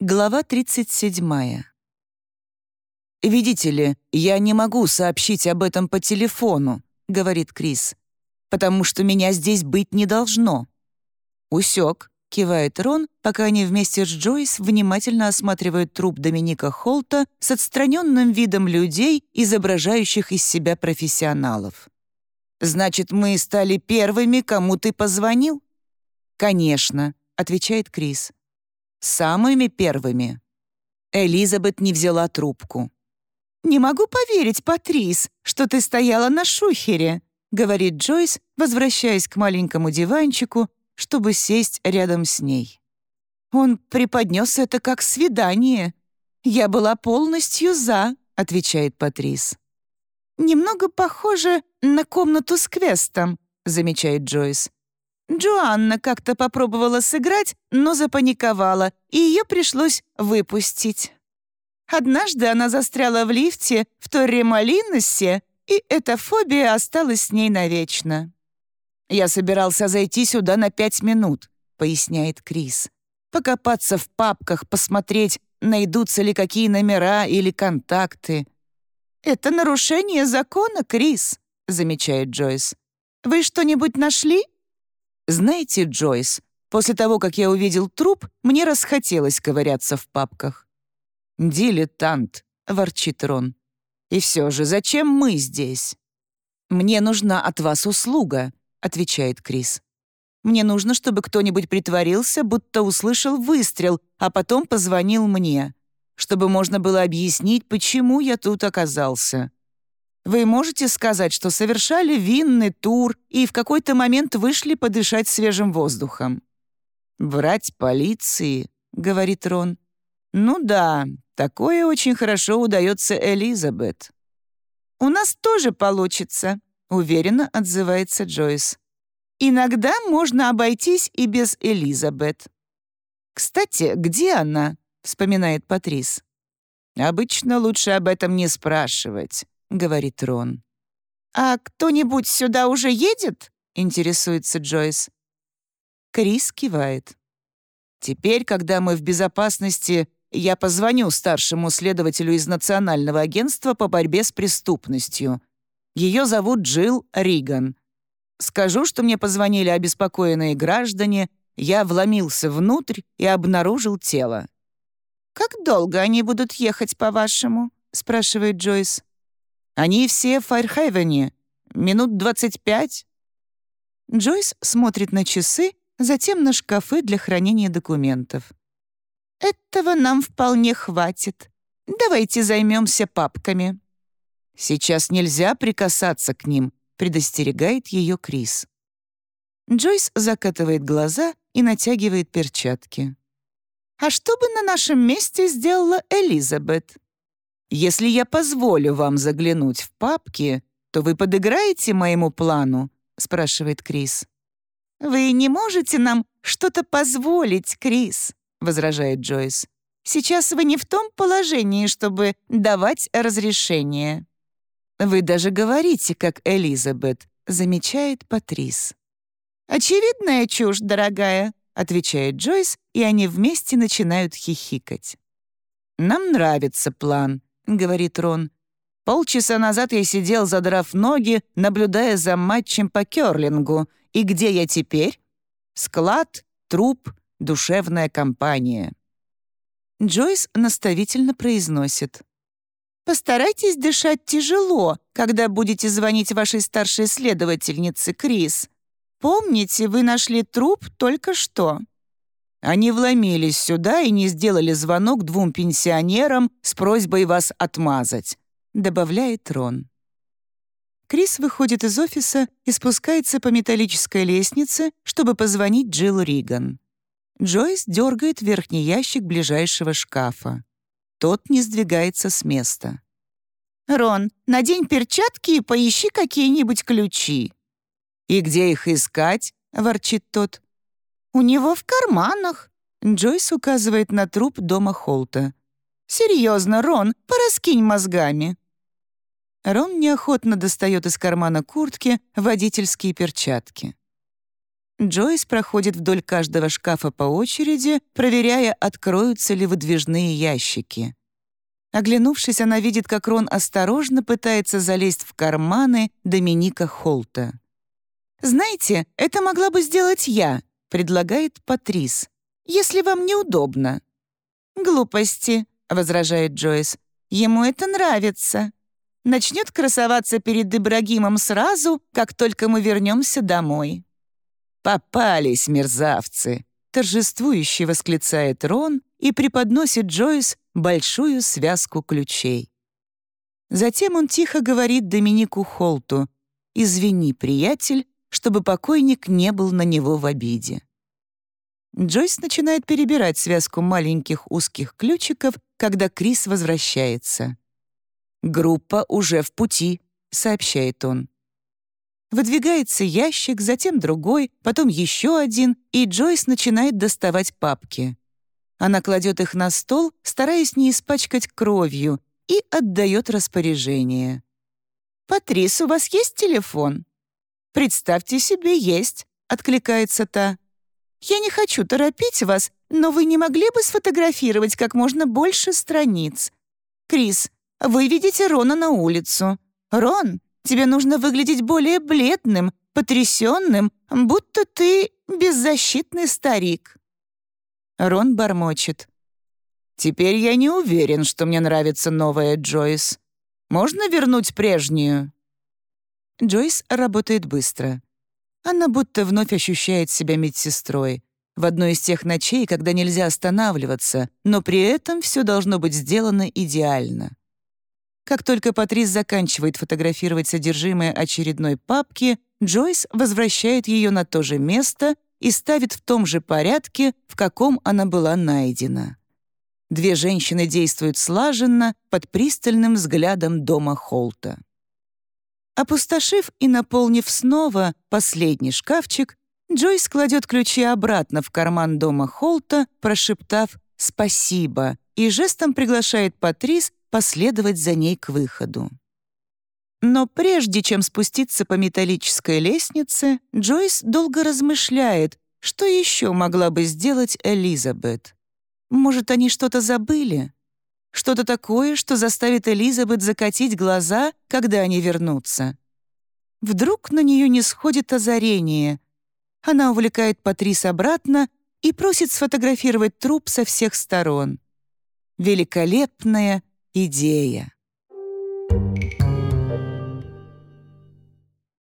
Глава 37. «Видите ли, я не могу сообщить об этом по телефону», — говорит Крис, «потому что меня здесь быть не должно». «Усек», — кивает Рон, пока они вместе с Джойс внимательно осматривают труп Доминика Холта с отстраненным видом людей, изображающих из себя профессионалов. «Значит, мы стали первыми, кому ты позвонил?» «Конечно», — отвечает Крис. Самыми первыми. Элизабет не взяла трубку. «Не могу поверить, Патрис, что ты стояла на шухере», говорит Джойс, возвращаясь к маленькому диванчику, чтобы сесть рядом с ней. «Он преподнес это как свидание. Я была полностью за», — отвечает Патрис. «Немного похоже на комнату с квестом», — замечает Джойс. Джоанна как-то попробовала сыграть, но запаниковала, и ее пришлось выпустить. Однажды она застряла в лифте в Торремалиносе, и эта фобия осталась с ней навечно. «Я собирался зайти сюда на пять минут», — поясняет Крис. «Покопаться в папках, посмотреть, найдутся ли какие номера или контакты». «Это нарушение закона, Крис», — замечает Джойс. «Вы что-нибудь нашли?» «Знаете, Джойс, после того, как я увидел труп, мне расхотелось ковыряться в папках». «Дилетант», — ворчит Рон. «И все же, зачем мы здесь?» «Мне нужна от вас услуга», — отвечает Крис. «Мне нужно, чтобы кто-нибудь притворился, будто услышал выстрел, а потом позвонил мне, чтобы можно было объяснить, почему я тут оказался. Вы можете сказать, что совершали винный тур и в какой-то момент вышли подышать свежим воздухом?» «Врать полиции», — говорит Рон. «Ну да, такое очень хорошо удается Элизабет». «У нас тоже получится», — уверенно отзывается Джойс. «Иногда можно обойтись и без Элизабет». «Кстати, где она?» — вспоминает Патрис. «Обычно лучше об этом не спрашивать», — говорит Рон. «А кто-нибудь сюда уже едет?» — интересуется Джойс. Крис кивает. «Теперь, когда мы в безопасности, я позвоню старшему следователю из Национального агентства по борьбе с преступностью. Ее зовут Джилл Риган. Скажу, что мне позвонили обеспокоенные граждане, я вломился внутрь и обнаружил тело». «Как долго они будут ехать, по-вашему?» — спрашивает Джойс. Они все в Файрхейвене. Минут двадцать пять». Джойс смотрит на часы, затем на шкафы для хранения документов. «Этого нам вполне хватит. Давайте займемся папками». «Сейчас нельзя прикасаться к ним», — предостерегает ее Крис. Джойс закатывает глаза и натягивает перчатки. «А что бы на нашем месте сделала Элизабет?» Если я позволю вам заглянуть в папки, то вы подыграете моему плану?» — спрашивает Крис. «Вы не можете нам что-то позволить, Крис», — возражает Джойс. «Сейчас вы не в том положении, чтобы давать разрешение». «Вы даже говорите, как Элизабет», — замечает Патрис. «Очевидная чушь, дорогая», — отвечает Джойс, и они вместе начинают хихикать. «Нам нравится план», — говорит Рон. «Полчаса назад я сидел, задрав ноги, наблюдая за матчем по кёрлингу. И где я теперь? Склад, труп, душевная компания». Джойс наставительно произносит. «Постарайтесь дышать тяжело, когда будете звонить вашей старшей следовательнице, Крис. Помните, вы нашли труп только что». Они вломились сюда и не сделали звонок двум пенсионерам с просьбой вас отмазать», — добавляет Рон. Крис выходит из офиса и спускается по металлической лестнице, чтобы позвонить Джилл Риган. Джойс дергает верхний ящик ближайшего шкафа. Тот не сдвигается с места. «Рон, надень перчатки и поищи какие-нибудь ключи». «И где их искать?» — ворчит тот. «У него в карманах», — Джойс указывает на труп дома Холта. «Серьезно, Рон, пораскинь мозгами». Рон неохотно достает из кармана куртки водительские перчатки. Джойс проходит вдоль каждого шкафа по очереди, проверяя, откроются ли выдвижные ящики. Оглянувшись, она видит, как Рон осторожно пытается залезть в карманы Доминика Холта. «Знаете, это могла бы сделать я», — предлагает Патрис, «если вам неудобно». «Глупости», — возражает Джойс. «Ему это нравится. Начнет красоваться перед Ибрагимом сразу, как только мы вернемся домой». «Попались, мерзавцы!» — торжествующе восклицает Рон и преподносит Джойс большую связку ключей. Затем он тихо говорит Доминику Холту «Извини, приятель, чтобы покойник не был на него в обиде». Джойс начинает перебирать связку маленьких узких ключиков, когда Крис возвращается. «Группа уже в пути», — сообщает он. Выдвигается ящик, затем другой, потом еще один, и Джойс начинает доставать папки. Она кладет их на стол, стараясь не испачкать кровью, и отдает распоряжение. «Патрис, у вас есть телефон?» «Представьте себе, есть», — откликается та. «Я не хочу торопить вас, но вы не могли бы сфотографировать как можно больше страниц? Крис, вы видите Рона на улицу. Рон, тебе нужно выглядеть более бледным, потрясенным, будто ты беззащитный старик». Рон бормочет. «Теперь я не уверен, что мне нравится новая Джойс. Можно вернуть прежнюю?» Джойс работает быстро. Она будто вновь ощущает себя медсестрой. В одной из тех ночей, когда нельзя останавливаться, но при этом все должно быть сделано идеально. Как только Патрис заканчивает фотографировать содержимое очередной папки, Джойс возвращает ее на то же место и ставит в том же порядке, в каком она была найдена. Две женщины действуют слаженно под пристальным взглядом дома Холта. Опустошив и наполнив снова последний шкафчик, Джойс кладет ключи обратно в карман дома Холта, прошептав «спасибо» и жестом приглашает Патрис последовать за ней к выходу. Но прежде чем спуститься по металлической лестнице, Джойс долго размышляет, что еще могла бы сделать Элизабет. Может, они что-то забыли? Что-то такое, что заставит Элизабет закатить глаза, когда они вернутся. Вдруг на нее не сходит озарение. Она увлекает Патрис обратно и просит сфотографировать труп со всех сторон. Великолепная идея. Thank you.